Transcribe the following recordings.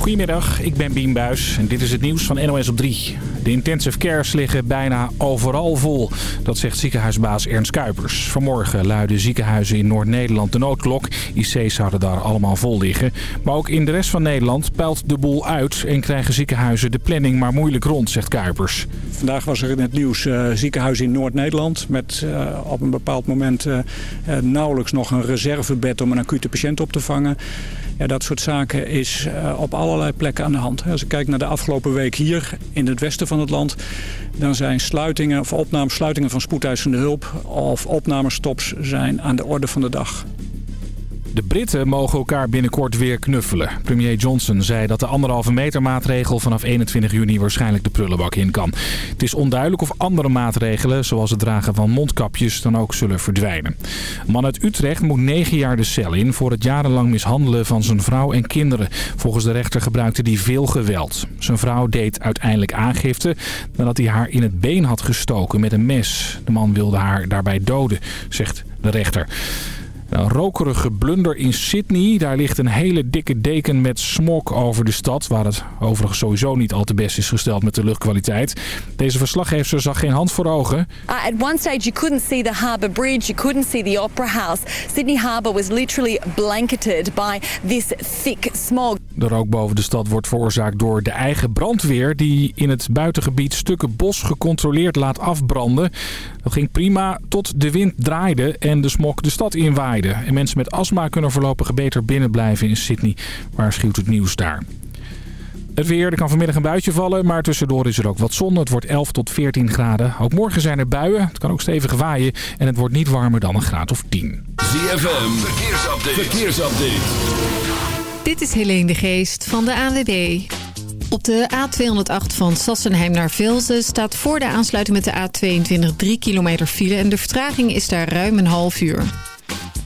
Goedemiddag, ik ben Bien Buis en dit is het nieuws van NOS op 3. De intensive cares liggen bijna overal vol. Dat zegt ziekenhuisbaas Ernst Kuipers. Vanmorgen luiden ziekenhuizen in Noord-Nederland de noodklok. IC's zouden daar allemaal vol liggen. Maar ook in de rest van Nederland peilt de boel uit... en krijgen ziekenhuizen de planning maar moeilijk rond, zegt Kuipers. Vandaag was er in het nieuws uh, ziekenhuis in Noord-Nederland... met uh, op een bepaald moment uh, nauwelijks nog een reservebed om een acute patiënt op te vangen. Ja, dat soort zaken is op allerlei plekken aan de hand. Als ik kijk naar de afgelopen week hier in het westen van het land... dan zijn sluitingen of opnames, sluitingen van spoedeisende hulp... of opnamestops zijn aan de orde van de dag. De Britten mogen elkaar binnenkort weer knuffelen. Premier Johnson zei dat de anderhalve meter maatregel vanaf 21 juni waarschijnlijk de prullenbak in kan. Het is onduidelijk of andere maatregelen, zoals het dragen van mondkapjes, dan ook zullen verdwijnen. Een man uit Utrecht moet negen jaar de cel in voor het jarenlang mishandelen van zijn vrouw en kinderen. Volgens de rechter gebruikte hij veel geweld. Zijn vrouw deed uiteindelijk aangifte nadat hij haar in het been had gestoken met een mes. De man wilde haar daarbij doden, zegt de rechter. Een rokerige blunder in Sydney. Daar ligt een hele dikke deken met smog over de stad. Waar het overigens sowieso niet al te best is gesteld met de luchtkwaliteit. Deze verslaggever zag geen hand voor ogen. Uh, at one stage you couldn't see the Harbour Bridge. You couldn't see the Opera House. Sydney Harbour was literally blanketed by this thick smog. De rook boven de stad wordt veroorzaakt door de eigen brandweer... die in het buitengebied stukken bos gecontroleerd laat afbranden. Dat ging prima tot de wind draaide en de smog de stad inwaaide. En mensen met astma kunnen voorlopig beter binnen blijven in Sydney, waarschuwt het nieuws daar. Het weer, er kan vanmiddag een buitje vallen, maar tussendoor is er ook wat zon. Het wordt 11 tot 14 graden. Ook morgen zijn er buien, het kan ook stevig waaien en het wordt niet warmer dan een graad of 10. ZFM, verkeersupdate. verkeersupdate. Dit is Helene de Geest van de ANWB. Op de A208 van Sassenheim naar Velzen staat voor de aansluiting met de A22 3 kilometer file... en de vertraging is daar ruim een half uur.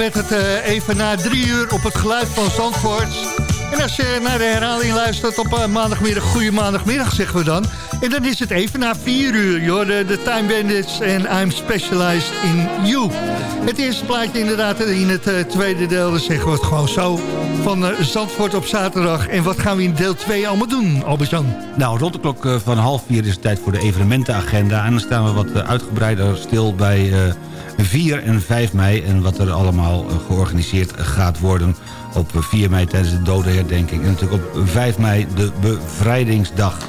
Werd het eh, even na drie uur op het geluid van Zandvoort. En als je naar de herhaling luistert op uh, maandagmiddag, goede maandagmiddag zeggen we dan. En dan is het even na vier uur, joh, de, de Time Bandits en I'm Specialized in You. Het eerste plaatje inderdaad in het uh, tweede deel, dan zeggen we het gewoon zo. Van uh, Zandvoort op zaterdag. En wat gaan we in deel 2 allemaal doen, Albert-Jan? Nou, rond de klok van half vier is het tijd voor de evenementenagenda. En dan staan we wat uitgebreider stil bij... 4 en 5 mei en wat er allemaal georganiseerd gaat worden op 4 mei tijdens de dodenherdenking. En natuurlijk op 5 mei de bevrijdingsdag.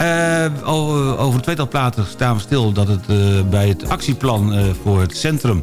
Uh, over een tweetal platen staan we stil dat het uh, bij het actieplan voor het centrum...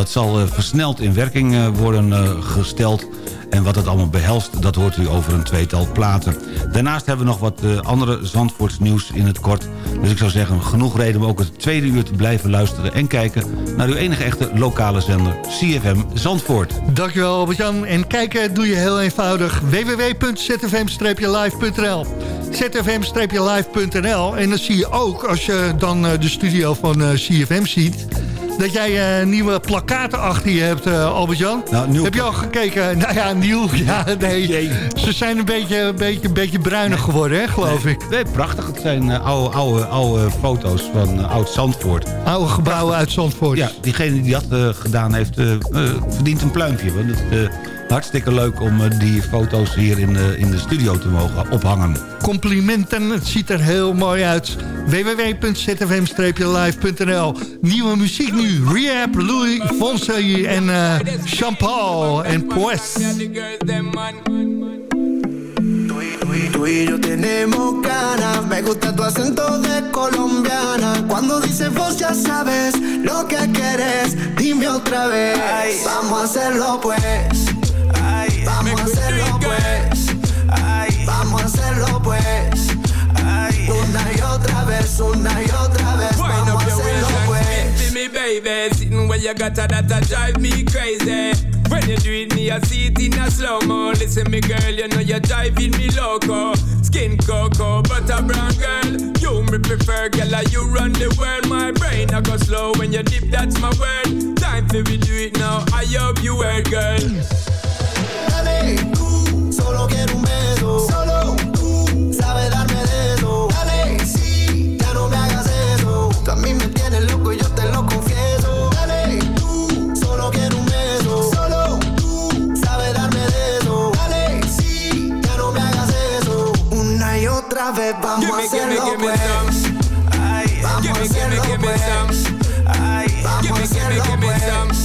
dat zal versneld in werking worden gesteld... En wat het allemaal behelst, dat hoort u over een tweetal platen. Daarnaast hebben we nog wat andere Zandvoorts nieuws in het kort. Dus ik zou zeggen, genoeg reden om ook het tweede uur te blijven luisteren... en kijken naar uw enige echte lokale zender, CFM Zandvoort. Dankjewel Albert-Jan. En kijken doe je heel eenvoudig. www.zfm-live.nl zfm-live.nl En dan zie je ook, als je dan de studio van CFM ziet dat jij uh, nieuwe plakaten achter je hebt, uh, Albert-Jan. Nou, Heb je al gekeken? Nou ja, nieuw. Ja, nee. Ze zijn een beetje, beetje, beetje bruinig nee. geworden, hè, geloof nee. ik. Nee, prachtig. Het zijn uh, oude, oude, oude foto's van oud Zandvoort. Oude gebouwen prachtig. uit Zandvoort. Ja, diegene die dat gedaan heeft, verdient een pluimpje. Want het hartstikke leuk om die foto's hier in de, in de studio te mogen ophangen. Complimenten, het ziet er heel mooi uit. www.zfm-live.nl Nieuwe muziek nu. Rehab, Louis Fonse en uh, Jean-Paul en Pues. Tú y yo tenemos ganas, me gusta tu acento de colombiana. Cuando dices vos ya sabes lo que quieres, dime otra vez. Ay, vamos a hacerlo pues. Ay, vamos a hacerlo pues. Ay, vamos a hacerlo pues. Ay, una y otra vez, una y otra vez. Vamos a hacerlo pues. me, baby, sitting where you got that that drive me crazy. When you do it, me I see it in a slow mo. Listen, me girl, you know you're driving me loco. Skin cocoa, butter brown girl. You me prefer, girl, like you run the world. My brain I go slow when you dip, that's my word. Time for we do it now. I hope you heard, girl. Tú Solo quiero un beso. Solo tú sabes darme de eso. Dale, sí, ya no me hagas eso. A mí me tienes loco y yo te lo confieso. Dale, tú solo quiero un beso. Solo tú sabes darme de eso. Dale, sí, ya no me hagas eso. Una y otra vez vamos a ver. Yo me quiero que me veamos. Ay, yo me que me. Ay, que me veamos.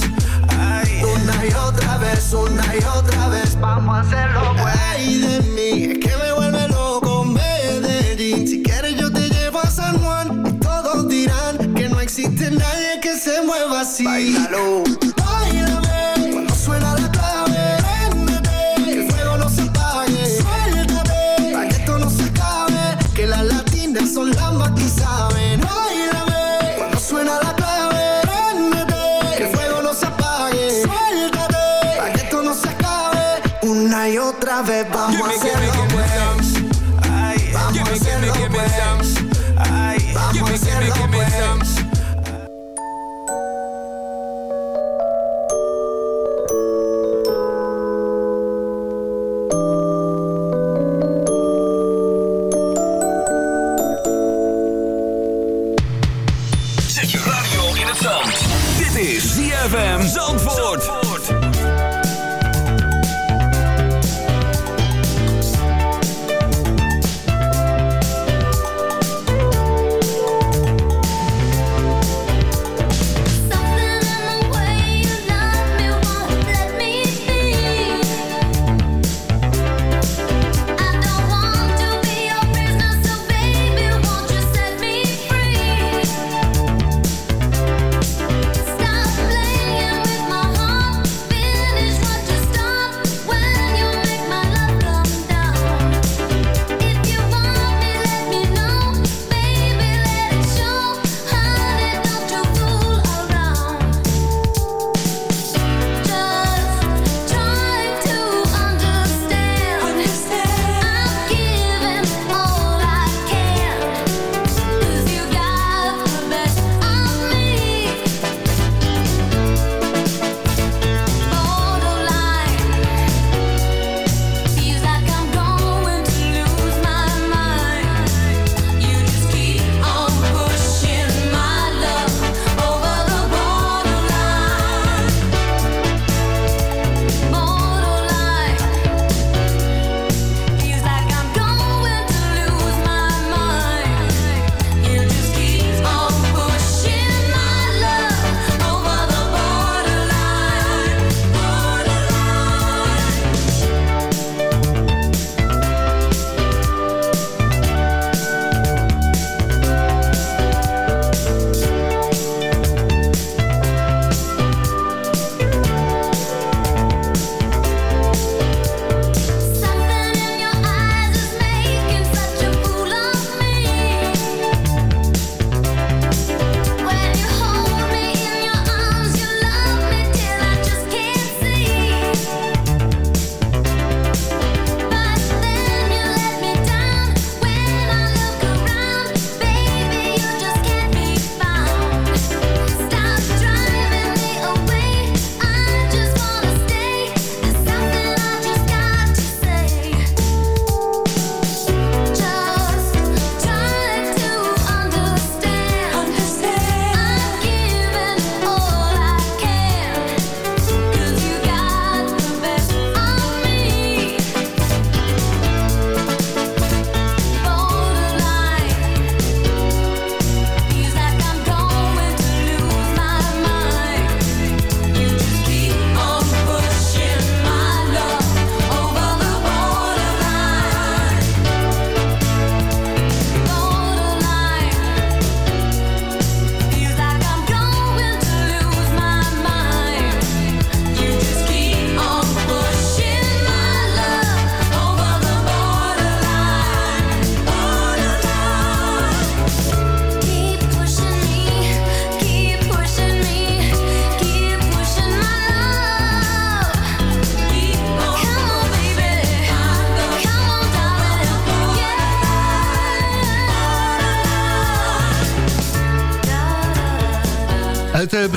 Una y otra vez, una y otra vez. Vamos a hacerlo pues. Ay, de mí, es que me vuelve loco Medellín. Si quieres yo te llevo a San Juan. Y todos dirán que no existe nadie que se mueva así. Báilalo.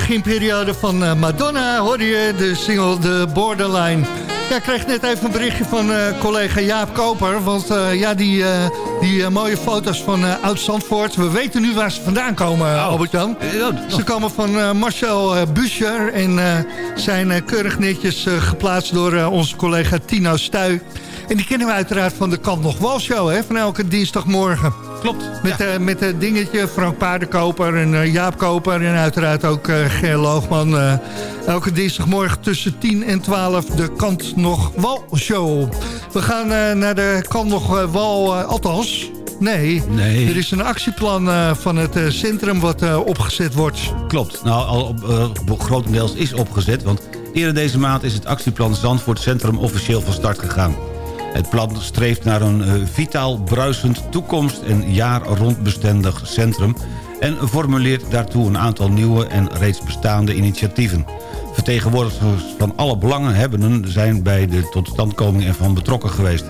Beginperiode van eh, Madonna hoorde je de single The Borderline. Ja, ik kreeg net even een berichtje van eh, collega Jaap Koper. Want eh, ja, die, die mooie foto's van Oud-Zandvoort... we weten nu waar ze vandaan komen, Albert-Jan. Ze komen van Marcel Buscher... en zijn keurig netjes geplaatst door onze collega Tino Stuy. En die kennen we uiteraard van de Kant Nog Wal Show, hè, van elke dinsdagmorgen. Klopt. Met, eh, met het dingetje Frank Paardenkoper en eh, Jaap Koper... en uiteraard ook eh Ger Loogman. elke dinsdagmorgen tussen 10 en 12 de Kant Nog Wal Show. We gaan naar de Kant Nog Wal, althans... Nee, Nee. er is een actieplan van het centrum wat opgezet wordt. Klopt. Nou, al op, grotendeels is opgezet, want eerder deze maand is het actieplan Zandvoort Centrum officieel van start gegaan. Het plan streeft naar een eh, vitaal, bruisend, toekomst- en jaar rondbestendig centrum... en formuleert daartoe een aantal nieuwe en reeds bestaande initiatieven. Vertegenwoordigers van alle belangenhebbenden zijn bij de totstandkoming ervan betrokken geweest.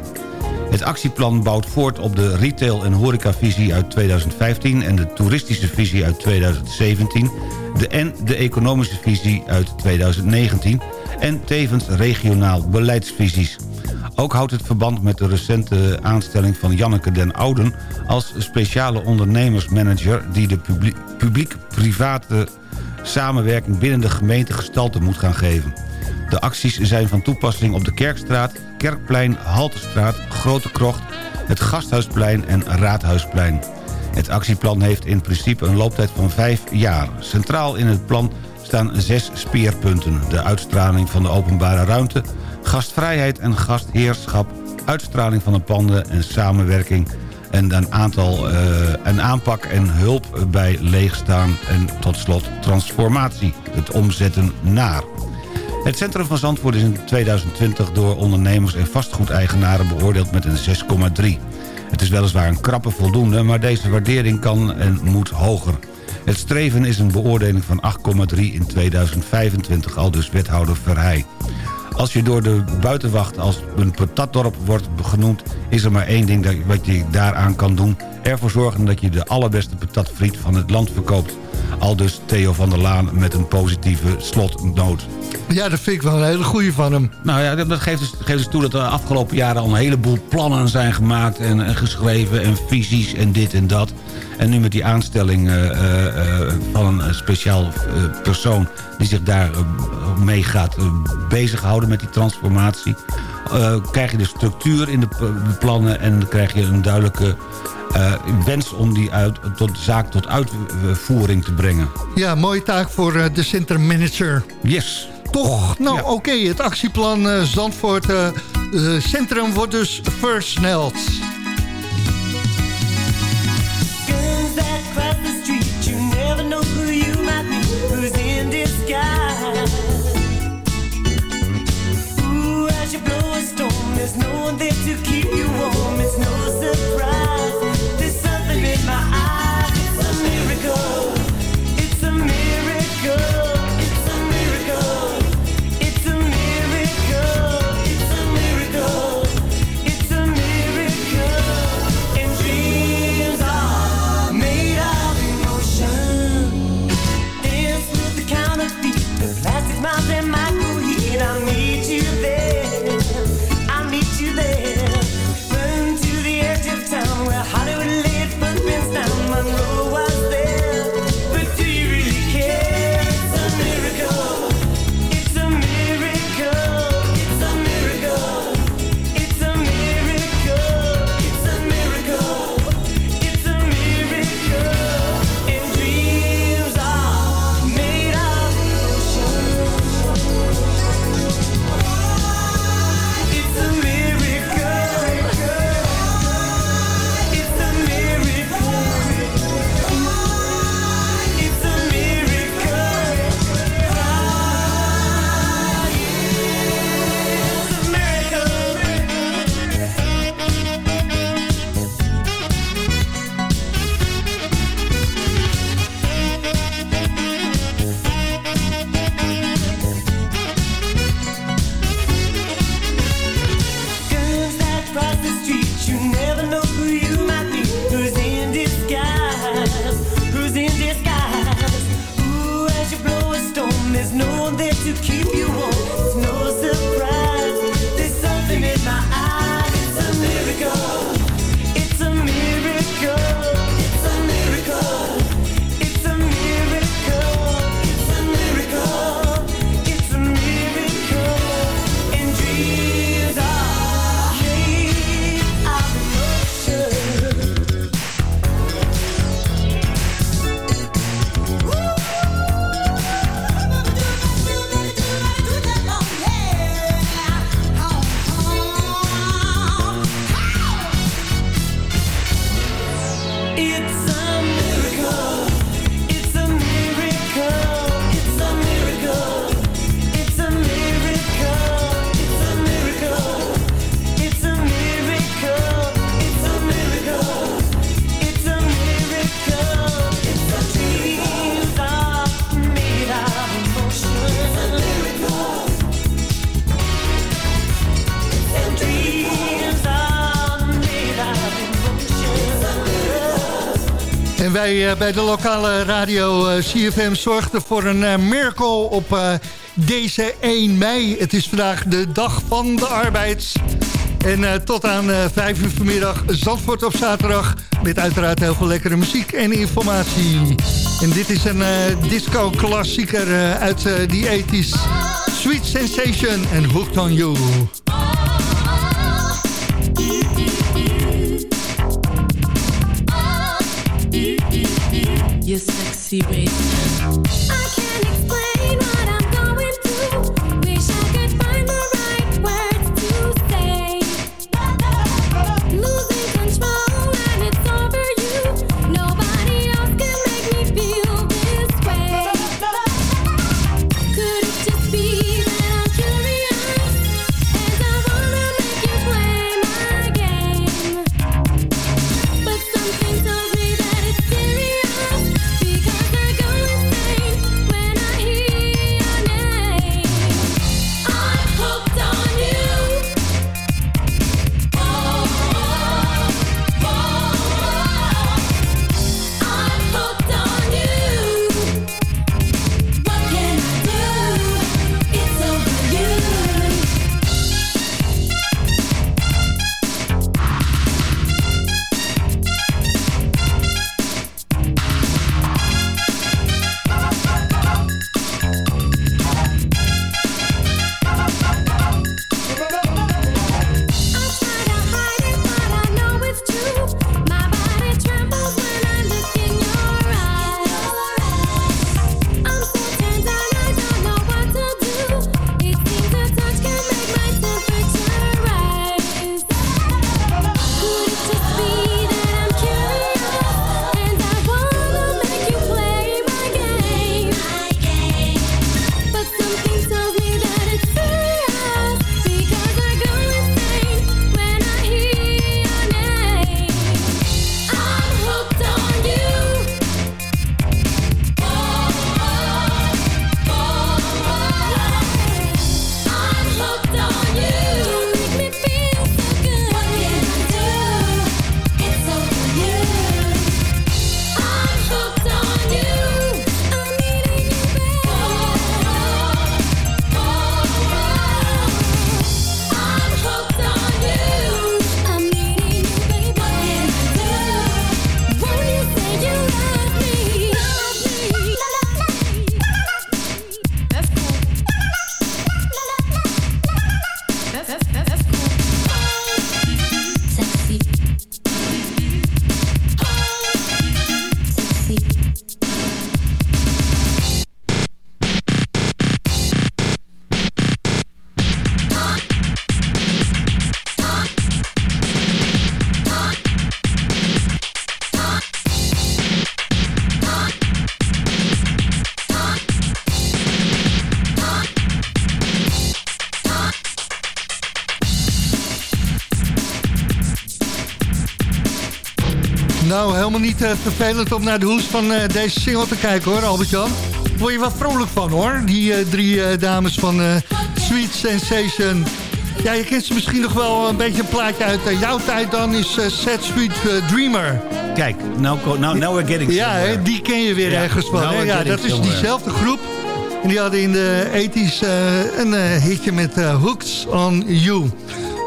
Het actieplan bouwt voort op de retail- en horecavisie uit 2015... en de toeristische visie uit 2017... De en de economische visie uit 2019... en tevens regionaal beleidsvisies. Ook houdt het verband met de recente aanstelling van Janneke den Ouden... als speciale ondernemersmanager die de publiek- publiek-private samenwerking binnen de gemeente gestalte moet gaan geven. De acties zijn van toepassing op de Kerkstraat, Kerkplein, Haltestraat, Grote Krocht, het Gasthuisplein en Raadhuisplein. Het actieplan heeft in principe een looptijd van vijf jaar. Centraal in het plan staan zes speerpunten. De uitstraling van de openbare ruimte, gastvrijheid en gastheerschap... uitstraling van de panden en samenwerking... en een, aantal, eh, een aanpak en hulp bij leegstaan... en tot slot transformatie, het omzetten naar... Het centrum van Zandvoort is in 2020 door ondernemers en vastgoedeigenaren beoordeeld met een 6,3. Het is weliswaar een krappe voldoende, maar deze waardering kan en moet hoger. Het streven is een beoordeling van 8,3 in 2025, al dus wethouder Verheij. Als je door de buitenwacht als een patatdorp wordt genoemd... is er maar één ding dat, wat je daaraan kan doen. Ervoor zorgen dat je de allerbeste patatfriet van het land verkoopt. Al dus Theo van der Laan met een positieve slotnoot. Ja, dat vind ik wel een hele goeie van hem. Nou ja, dat geeft dus, geeft dus toe dat er de afgelopen jaren al een heleboel plannen zijn gemaakt... en, en geschreven en visies en dit en dat. En nu met die aanstelling eh, eh, eh, van een speciaal persoon... die zich daar mee gaat bezighouden met die transformatie... krijg je de structuur in de, de plannen... en krijg je een duidelijke eh, wens om die uit, tot, zaak tot uitvoering te brengen. Ja, mooie taak voor eh, de centrummanager. Yes. Toch? Nou, oké, het actieplan eh, Zandvoort Centrum wordt dus versneld. Guns that cross the street, you never know who you might meet, who's in disguise. Ooh, as you blow a storm, there's no one there to keep you En wij eh, bij de lokale radio eh, CFM zorgden voor een eh, merkel op deze 1 mei. Het is vandaag de dag van de arbeid. En tot aan 5 uur vanmiddag Zandvoort op zaterdag. Met uiteraard heel veel lekkere muziek en informatie. En dit is een disco-klassieker uit die 80s. Sweet Sensation en Hooked on You. See Bass. echt eh, vervelend om naar de hoes van eh, deze single te kijken hoor, Albert-Jan. Word je wat vrolijk van hoor, die eh, drie dames van Sweet Sensation. Ja, je kent ze misschien nog wel een beetje een plaatje uit jouw tijd dan, is Sad Sweet Dreamer. Kijk, nou, now, now nou we're getting somewhere. Ja, die ken je weer ergens van. Nou ja, dat is diezelfde groep. En die hadden in de 80s een hitje met Hooks on You.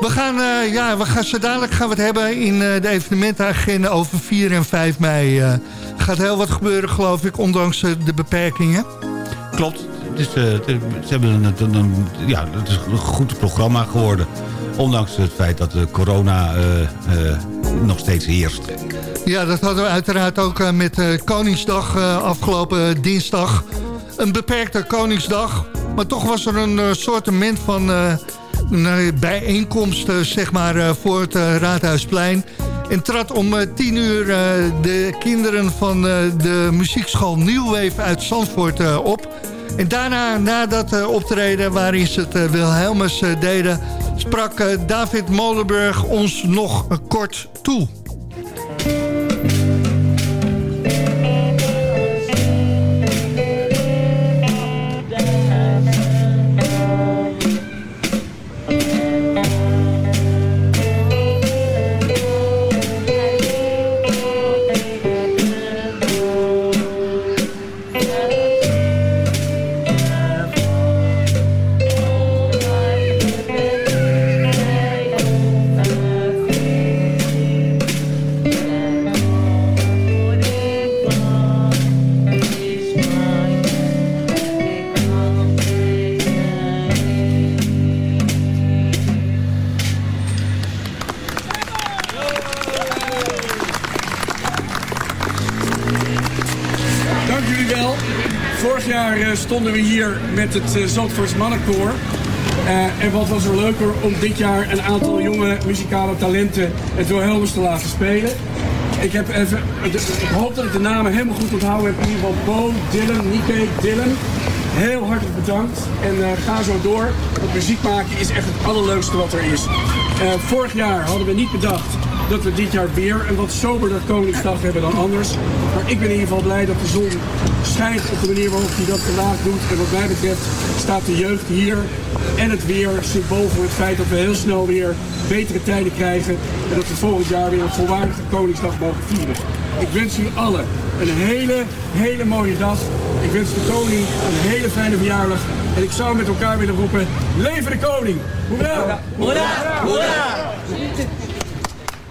We gaan, eh, ja, we gaan zo dadelijk gaan we het hebben in eh, de evenementenagenda over 4 en 5 mei. Er gaat heel wat gebeuren, geloof ik, ondanks de beperkingen. Klopt. Het is, ze hebben een, een, een- ja, het is een goed programma geworden. Ondanks het feit dat de corona nog steeds heerst. Ja, dat hadden we uiteraard ook met Koningsdag afgelopen dinsdag. Een beperkte Koningsdag. Maar toch was er een sortiment van bijeenkomst eh, zeg maar, eh, voor het eh, Raadhuisplein. En trad om tien uur de kinderen van de muziekschool Nieuwweef uit Zandvoort op. En daarna, na dat optreden waarin ze het Wilhelmus deden... sprak David Molenburg ons nog kort toe. We hier met het uh, Mannenkoor. Eh, en wat was er leuker om dit jaar een aantal jonge muzikale talenten het Wilhelmus te laten spelen. Ik, heb even, ik hoop dat ik de namen helemaal goed onthouden heb. In ieder geval Bo, Dylan, Nike, Dylan. Heel hartelijk bedankt. En eh, ga zo door. Want muziek maken is echt het allerleukste wat er is. Vorig jaar hadden we niet bedacht dat we dit jaar weer een wat soberder Koningsdag hebben dan anders. Maar ik ben in ieder geval blij dat de zon schijnt op de manier waarop hij dat vandaag doet. En wat mij betreft staat de jeugd hier en het weer symbool voor het feit dat we heel snel weer betere tijden krijgen. En dat we volgend jaar weer een volwaardige Koningsdag mogen vieren. Ik wens u allen een hele, hele mooie dag. Ik wens de koning een hele fijne verjaardag. En ik zou met elkaar willen roepen, leven de koning! Hoera! Hoera! Hoera!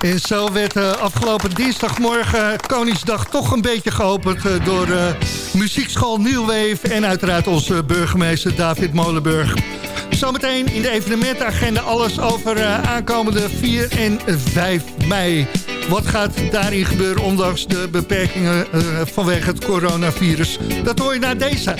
En zo werd eh, afgelopen dinsdagmorgen Koningsdag toch een beetje geopend eh, door eh, muziekschool Nieuwweef en uiteraard onze burgemeester David Molenburg. Zometeen in de evenementenagenda alles over eh, aankomende 4 en 5 mei. Wat gaat daarin gebeuren ondanks de beperkingen eh, vanwege het coronavirus? Dat hoor je na deze.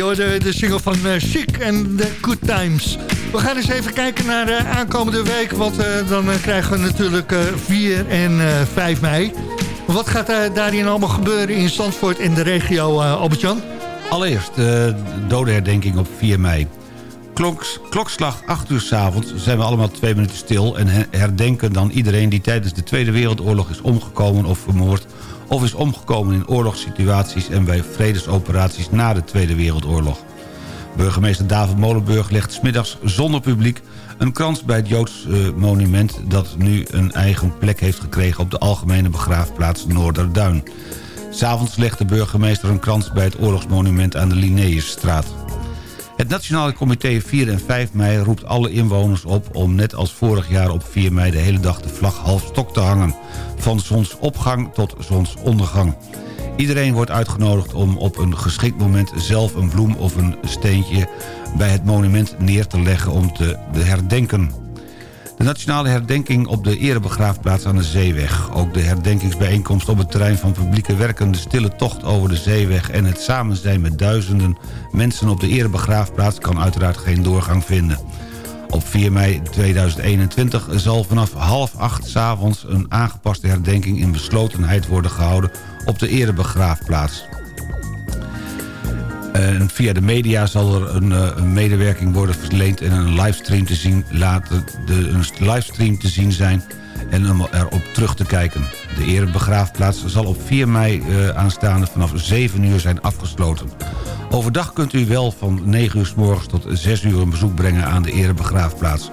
De single van uh, Chic en The Good Times. We gaan eens even kijken naar de aankomende week. Want uh, dan krijgen we natuurlijk 4 en 5 mei. Wat gaat daarin allemaal gebeuren in Zandvoort en de regio, Albert-Jan? Allereerst de dodenherdenking op 4 mei. Kloks, klokslag 8 uur s avonds zijn we allemaal twee minuten stil... en herdenken dan iedereen die tijdens de Tweede Wereldoorlog is omgekomen of vermoord... of is omgekomen in oorlogssituaties en bij vredesoperaties na de Tweede Wereldoorlog. Burgemeester David Molenburg legt smiddags zonder publiek... een krans bij het Joods uh, monument dat nu een eigen plek heeft gekregen... op de algemene begraafplaats Noorderduin. S'avonds legt de burgemeester een krans bij het oorlogsmonument aan de Linnaeusstraat. Het Nationale Comité 4 en 5 mei roept alle inwoners op... om net als vorig jaar op 4 mei de hele dag de vlag half stok te hangen. Van zonsopgang tot zonsondergang. Iedereen wordt uitgenodigd om op een geschikt moment zelf een bloem of een steentje... bij het monument neer te leggen om te herdenken. De nationale herdenking op de erebegraafplaats aan de Zeeweg. Ook de herdenkingsbijeenkomst op het terrein van publieke werken... de stille tocht over de Zeeweg en het samen zijn met duizenden mensen op de erebegraafplaats... kan uiteraard geen doorgang vinden. Op 4 mei 2021 zal vanaf half acht s'avonds een aangepaste herdenking in beslotenheid worden gehouden op de erebegraafplaats. En via de media zal er een, een, medewerking worden verleend en een livestream te zien laten de, een livestream te zien zijn en om erop terug te kijken. De erebegraafplaats zal op 4 mei uh, aanstaande vanaf 7 uur zijn afgesloten. Overdag kunt u wel van 9 uur s morgens tot 6 uur een bezoek brengen aan de erebegraafplaats.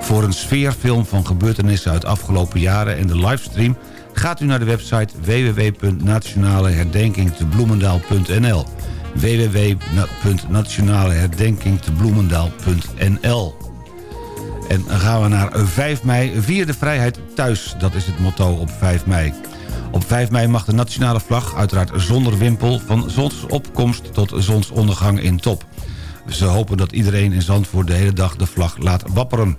Voor een sfeerfilm van gebeurtenissen uit afgelopen jaren en de livestream... gaat u naar de website www.nationaleherdenkingtebloemendaal.nl www.nationaleherdenkingtebloemendaal.nl En gaan we naar 5 mei. Vier de vrijheid thuis, dat is het motto op 5 mei. Op 5 mei mag de nationale vlag, uiteraard zonder wimpel... van zonsopkomst tot zonsondergang in top. Ze hopen dat iedereen in Zandvoort de hele dag de vlag laat wapperen.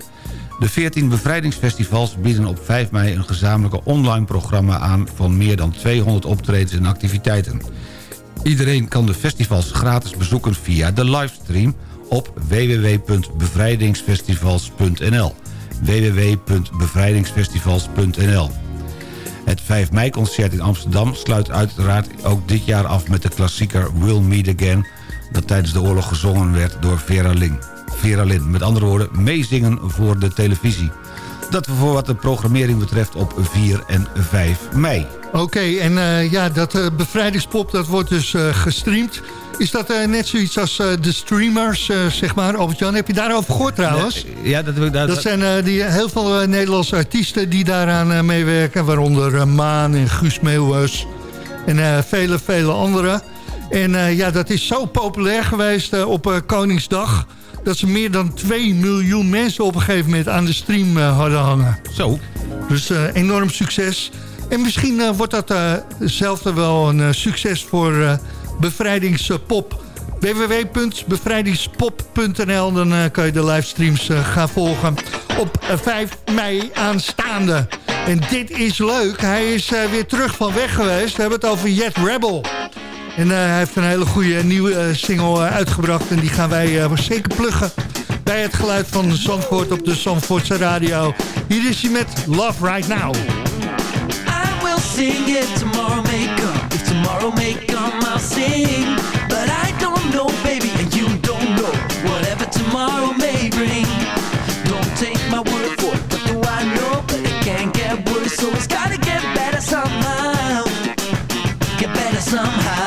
De 14 bevrijdingsfestivals bieden op 5 mei een gezamenlijke online programma aan... van meer dan 200 optredens en activiteiten. Iedereen kan de festivals gratis bezoeken via de livestream op www.bevrijdingsfestivals.nl www.bevrijdingsfestivals.nl Het 5 mei-concert in Amsterdam sluit uiteraard ook dit jaar af met de klassieker We'll Meet Again... dat tijdens de oorlog gezongen werd door Vera Lynn. Vera Lynn, met andere woorden, meezingen voor de televisie. Dat voor wat de programmering betreft op 4 en 5 mei. Oké, okay, en uh, ja, dat uh, bevrijdingspop dat wordt dus uh, gestreamd. Is dat net zoiets als de streamers, zeg maar? Albert-Jan, heb je daarover gehoord trouwens? Ja, dat heb ik... Dat, dat zijn die, heel veel Nederlandse artiesten die daaraan meewerken. Waaronder Maan en Guus Meeuwers en vele, vele anderen. En ja, dat is zo populair geweest op Koningsdag dat ze meer dan 2 miljoen mensen op een gegeven moment aan de stream uh, hadden hangen. Zo. Dus uh, enorm succes. En misschien uh, wordt dat hetzelfde wel een succes voor bevrijdingspop. www.bevrijdingspop.nl Dan kan je de livestreams gaan volgen op 5 mei aanstaande. En dit is leuk. Hij is weer terug van weg geweest. We hebben het over Jet Rebel. En uh, hij heeft een hele goede nieuwe uh, single uh, uitgebracht. En die gaan wij zeker pluggen bij het geluid van Zandvoort op de Zandvoortse radio. Hier is hij met Love Right Now. I will sing it tomorrow may come. If tomorrow may come, I'll sing. But I don't know, baby, and you don't know. Whatever tomorrow may bring. Don't take my word for it. What do I know? But it can't get worse, so it's gotta get better somehow. Get better somehow.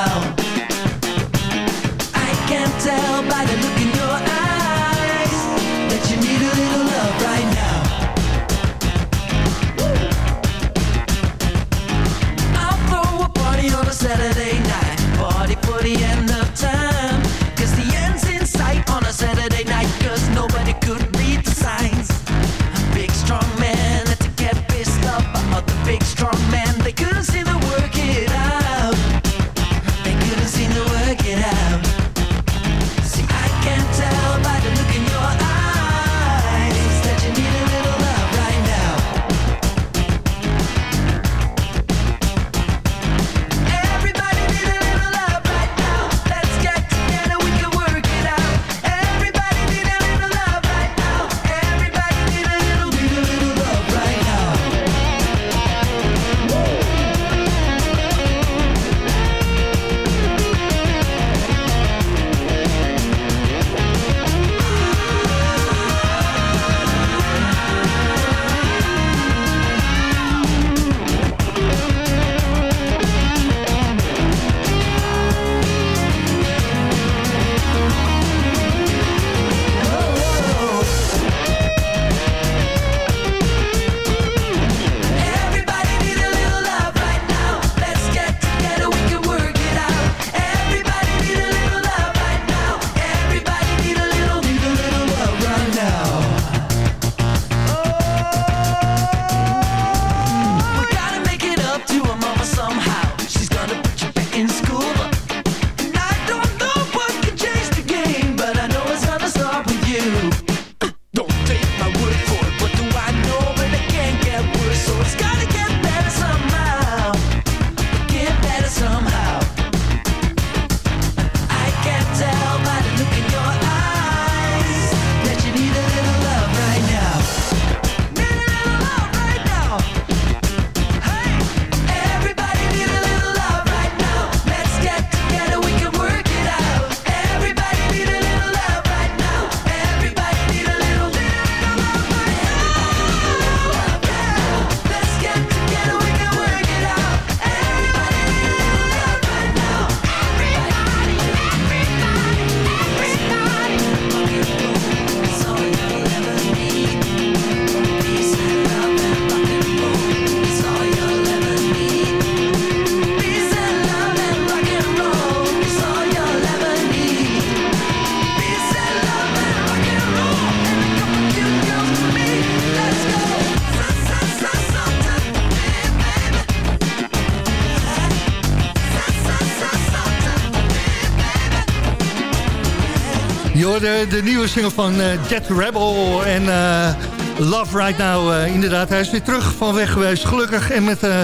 Hoorde de nieuwe single van eh, Jet Rebel en eh, Love Right Now. eh, inderdaad, hij is weer terug van weg geweest, gelukkig. En met eh,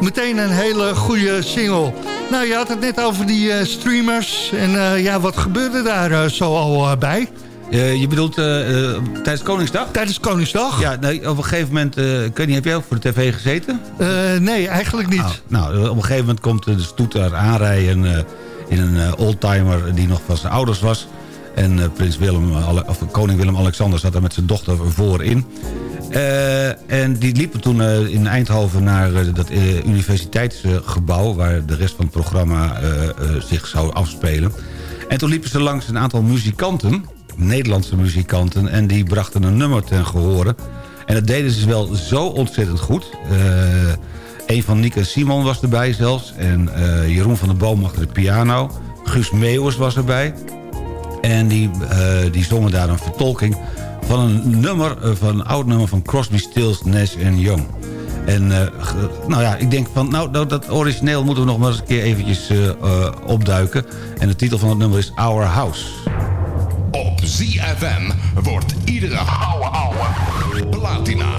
meteen een hele goede single. Nou, je had het net over die eh, streamers. En eh, ja, wat gebeurde daar eh, zo al eh, bij? Eh, je bedoelt eh, eh, tijdens Koningsdag? Tijdens Koningsdag? Ja, nee, op een gegeven moment... eh, ik weet niet, heb jij ook voor de tv gezeten? Eh, nee, eigenlijk niet. Nou, nou, op een gegeven moment komt de stoet daar aanrijden... eh, in een eh, oldtimer die nog van zijn ouders was. En eh, prins Willem, eh, of koning Willem-Alexander zat daar met zijn dochter voorin. Eh, en die liepen toen in Eindhoven naar eh, dat universiteitsgebouw... waar de rest van het programma zich zou afspelen. En toen liepen ze langs een aantal muzikanten... Nederlandse muzikanten... en die brachten een nummer ten gehore. En dat deden ze wel zo ontzettend goed... Een van Nick en Simon was erbij zelfs. En Jeroen van der Boom achter de piano. Guus Meeuwers was erbij. En die, eh, die zongen daar een vertolking van een nummer, eh, van een oud nummer van Crosby, Stills, Nash Young. En eh, nou ja, ik denk van, nou, dat, dat origineel moeten we nog maar eens een keer eventjes opduiken. En de titel van het nummer is Our House. Op ZFM wordt iedere ouwe ouwe platina.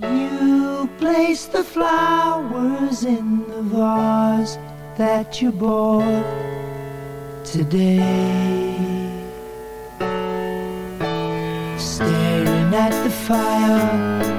You place the flowers in the vase that you bought today. Staring at the fire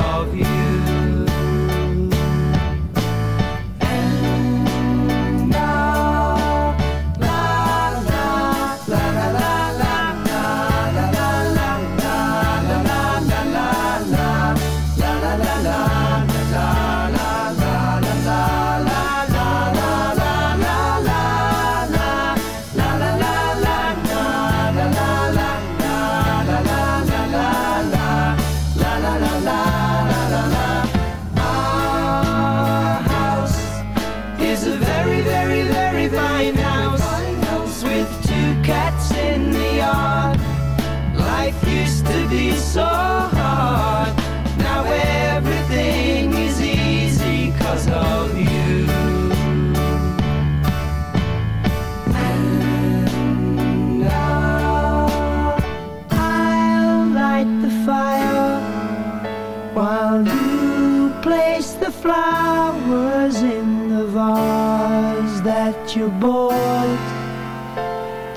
of you.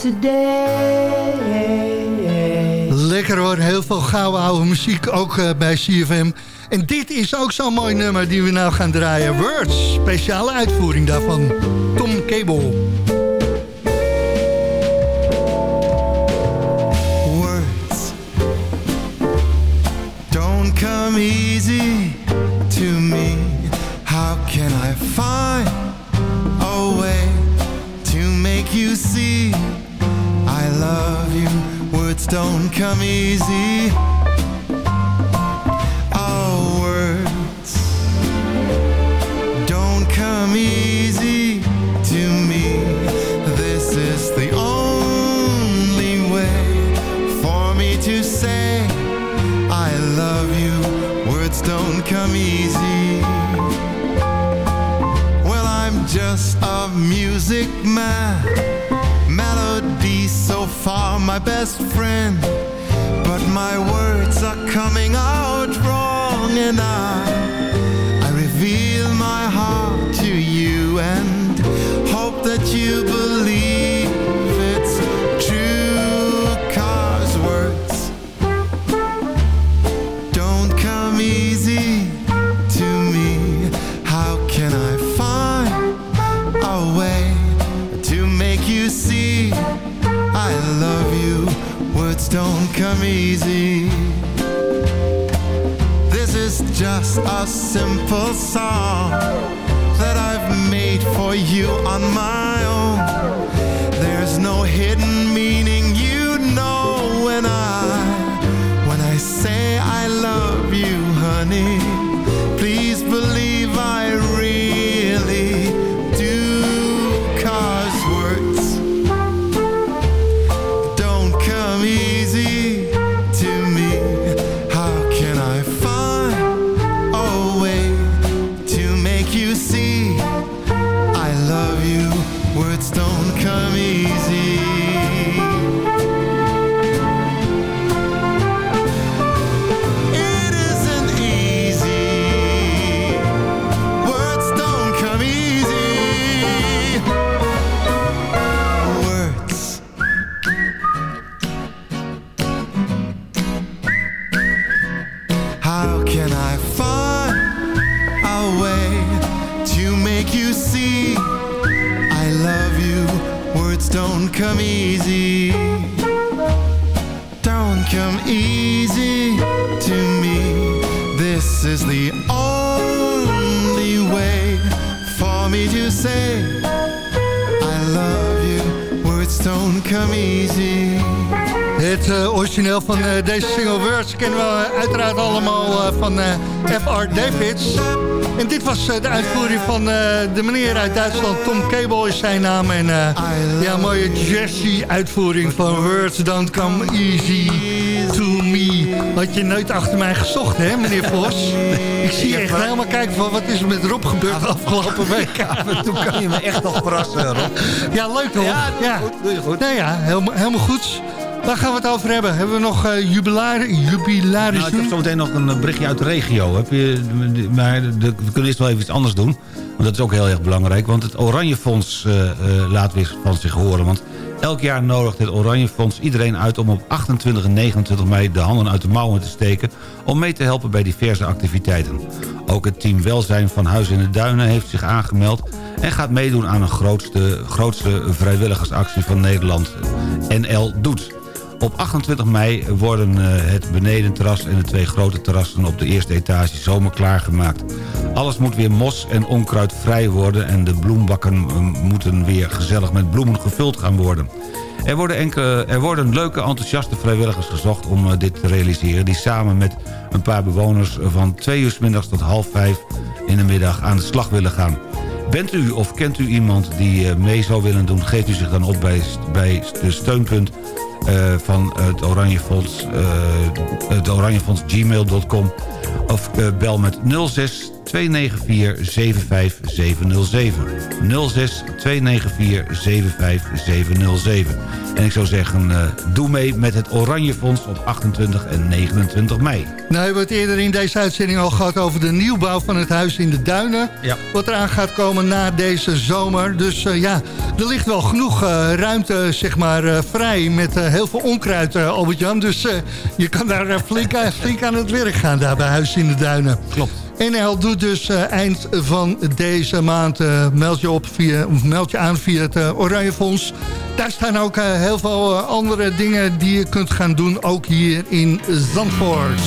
Today. Lekker hoor, heel veel gouden oude muziek, ook eh, bij CFM. En dit is ook zo'n mooi nummer die we nou gaan draaien. Words, speciale uitvoering daarvan. Tom Cable. words don't come easy to me. How can I find see I love you? Words don't come easy. Oh, words don't come easy to me. This is the only way for me to say I love you. Words don't come easy. Music man. Melody so far my best friend. But my words are coming out wrong and I I reveal my heart to you and hope that you believe come easy. This is just a simple song that I've made for you on my own. There's no hidden don't come easy. Don't come easy to me. This is the Het eh, origineel van eh, deze single Words kennen we uiteraard allemaal eh, van eh, F.R. Davids. En dit was eh, de uitvoering van eh, de meneer uit Duitsland. Tom Cable is zijn naam. En eh, ja, mooie jazzy uitvoering van Words Don't Come Easy To Me. Had je nooit achter mij gezocht, hè, meneer Vos? Ik zie echt helemaal kijken van wat is er met Rob gebeurd de afgelopen week. Toen kan je me echt nog verrassen, Rob. Ja, leuk toch? Ja, doe je goed, ja, helemaal goed. Waar gaan we het over hebben? Hebben we nog uh, jubilaar, jubilaris Nou, ik heb zometeen nog een eh, berichtje uit de regio. Heb je, maar de, we kunnen eerst wel even iets anders doen. Want dat is ook heel erg belangrijk. Want het Oranje Fonds eh, eh, laat weer van zich horen. Want elk jaar nodigt het Oranje Fonds iedereen uit... om op 28 en 29 mei de handen uit de mouwen te steken... om mee te helpen bij diverse activiteiten. Ook het team Welzijn van Huis in de Duinen heeft zich aangemeld... en gaat meedoen aan een grootste, grootste vrijwilligersactie van Nederland. NL Doet. Op 28 mei worden eh, het benedenterras en de twee grote terrassen op de eerste etage zomer klaargemaakt. Alles moet weer mos en onkruid vrij worden en de bloembakken eh, moeten weer gezellig met bloemen gevuld gaan worden. Er worden, enkele, er worden leuke, enthousiaste vrijwilligers gezocht om eh, dit te realiseren... die samen met een paar bewoners van twee uur 's middags tot half vijf in de middag aan de slag willen gaan. Bent u of kent u iemand die eh, mee zou willen doen... geeft u zich dan op bij, bij de steunpunt eh, van het Oranje Fonds, eh, het of bel met 06 294 75707. 06 294 75707. En ik zou zeggen, eh, doe mee met het Oranje Fonds op 28 en 29 mei. Nou hebben we het eerder in deze uitzending al gehad over de nieuwbouw van het huis in de Duinen. Ja. Wat eraan gaat komen na deze zomer. Dus eh, ja, er ligt wel genoeg eh, ruimte zeg maar vrij met heel veel onkruid, Albert-Jan. Dus je kan daar flink, aan- flink aan het werk gaan daar bij Huis in de Duinen. Klopt. NL doet dus eh, eind van deze maand, eh, meld, je op via, meld je aan via het eh, Oranje Fonds. Daar staan ook heel veel andere dingen die je kunt gaan doen, ook hier in Zandvoort.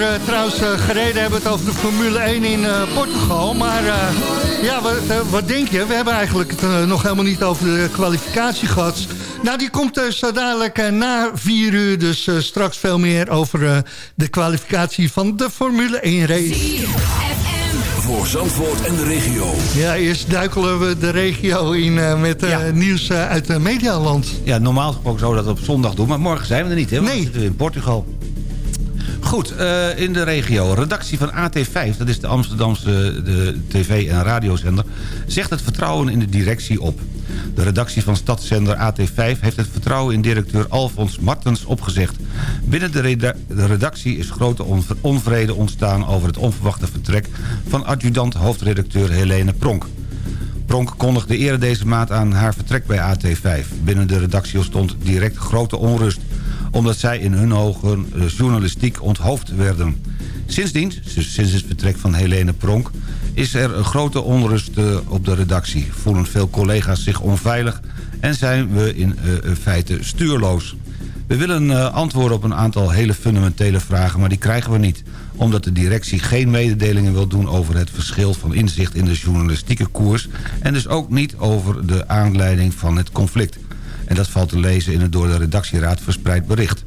Er eh, trouwens eh, gereden, hebben we het over de Formule 1 in eh, Portugal. Maar eh, ja, wat, wat denk je? We hebben eigenlijk het nog helemaal niet over de kwalificatie gehad. Nou, die komt dus zo dadelijk na vier uur. Dus eh, straks veel meer over eh, de kwalificatie van de Formule 1 race. Voor Zandvoort en de regio. Ja, eerst duikelen we de regio in met eh, nieuws uit uh, Medialand. Ja, normaal gesproken zouden we dat op zondag doen, maar morgen zijn we er niet, hè? We zitten in Portugal. Goed, eh, in de regio. Redactie van AT5, dat is de Amsterdamse de tv- en radiozender... zegt het vertrouwen in de directie op. De redactie van stadszender AT5 heeft het vertrouwen in directeur Alfons Martens opgezegd. Binnen de, reda- de redactie is grote onv- onvrede ontstaan over het onverwachte vertrek... van adjudant-hoofdredacteur Helene Pronk. Pronk kondigde eerder deze maand aan haar vertrek bij AT5. Binnen de redactie ontstond direct grote onrust omdat zij in hun ogen eh, journalistiek onthoofd werden. Sindsdien, dus sinds het vertrek van Helene Pronk... is er een grote onrust eh, op de redactie. Voelen veel collega's zich onveilig... en zijn we in eh, feite stuurloos. We willen antwoorden op een aantal hele fundamentele vragen... maar die krijgen we niet omdat de directie geen mededelingen wil doen over het verschil van inzicht in de journalistieke koers... en dus ook niet over de aanleiding van het conflict. En dat valt te lezen in het door de redactieraad verspreid bericht.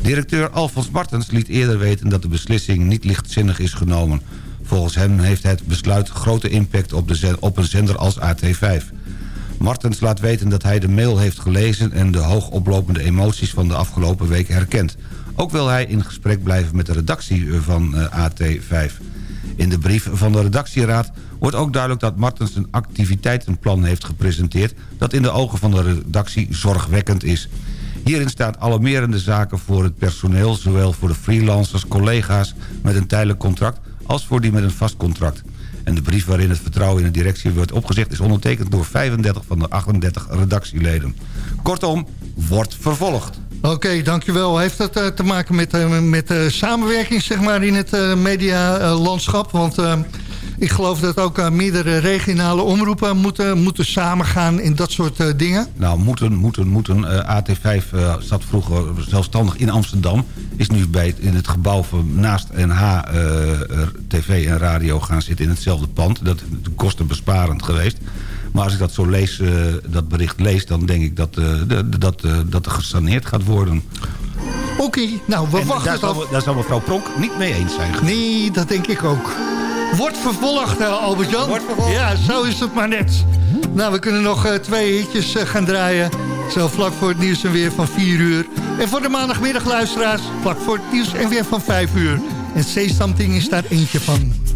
Directeur Alfons Martens liet eerder weten dat de beslissing niet lichtzinnig is genomen. Volgens hem heeft het besluit grote impact op, de een zender als AT5. Martens laat weten dat hij de mail heeft gelezen... en de hoogoplopende emoties van de afgelopen week herkent. Ook wil hij in gesprek blijven met de redactie van eh, AT5. In de brief van de redactieraad wordt ook duidelijk dat Martens een activiteitenplan heeft gepresenteerd... dat in de ogen van de redactie zorgwekkend is. Hierin staat alarmerende zaken voor het personeel... zowel voor de freelancers, collega's met een tijdelijk contract... als voor die met een vast contract. En de brief waarin het vertrouwen in de directie wordt opgezegd... is ondertekend door 35 van de 38 redactieleden. Kortom, wordt vervolgd. Oké, dankjewel. Heeft dat eh, te maken met, eh, met eh, samenwerking zeg maar, in het medialandschap? Want ik geloof dat ook eh, meerdere regionale omroepen moeten, moeten samengaan in dat soort eh, dingen. Nou, moeten, moeten, moeten. Eh, AT5 eh, zat vroeger zelfstandig in Amsterdam. Is nu bij, in het gebouw van naast NH TV en radio gaan zitten in hetzelfde pand. Dat is kostenbesparend geweest. Maar als ik dat zo lees, dat bericht lees... dan denk ik dat, dat, dat er gesaneerd gaat worden. Oké, nou, we En wachten daar het zal, af. daar zal mevrouw Pronk niet mee eens zijn. Nee, dat denk ik ook. Wordt vervolgd, eh, Albert-Jan. Ja, zo is het maar net. Nou, we kunnen nog eh, twee hitjes eh, gaan draaien. Zo vlak voor het nieuws en weer van 4 uur. En voor de maandagmiddag luisteraars, vlak voor het nieuws en weer van 5 uur. En Say Something is daar eentje van.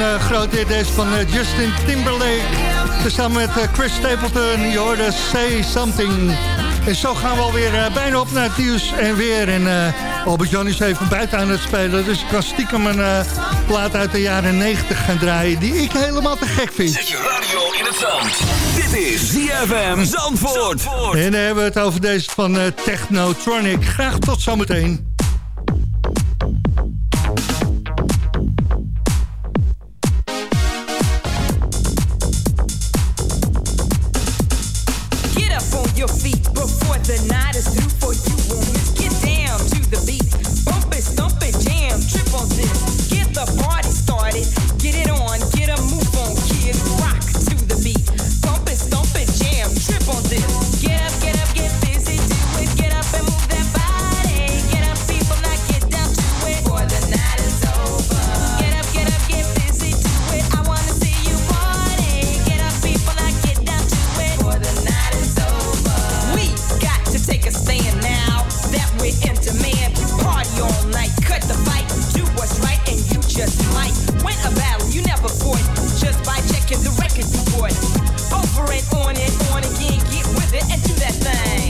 een eh, groot hit is van eh, Justin Timberlake. Samen met eh, Chris Stapleton, je hoorde Say Something. En zo gaan we alweer bijna op naar het nieuws en weer. En Albert John is even buiten aan het spelen. Dus ik kan stiekem een plaat uit de jaren 90 gaan draaien... die ik helemaal te gek vind. Zet je radio in het zand. Dit is ZFM Zandvoort. Zandvoort. En dan hebben we het over deze van uh, Technotronic. Graag tot zometeen. Get the record you. Over and on and on again, get with it and do that thing.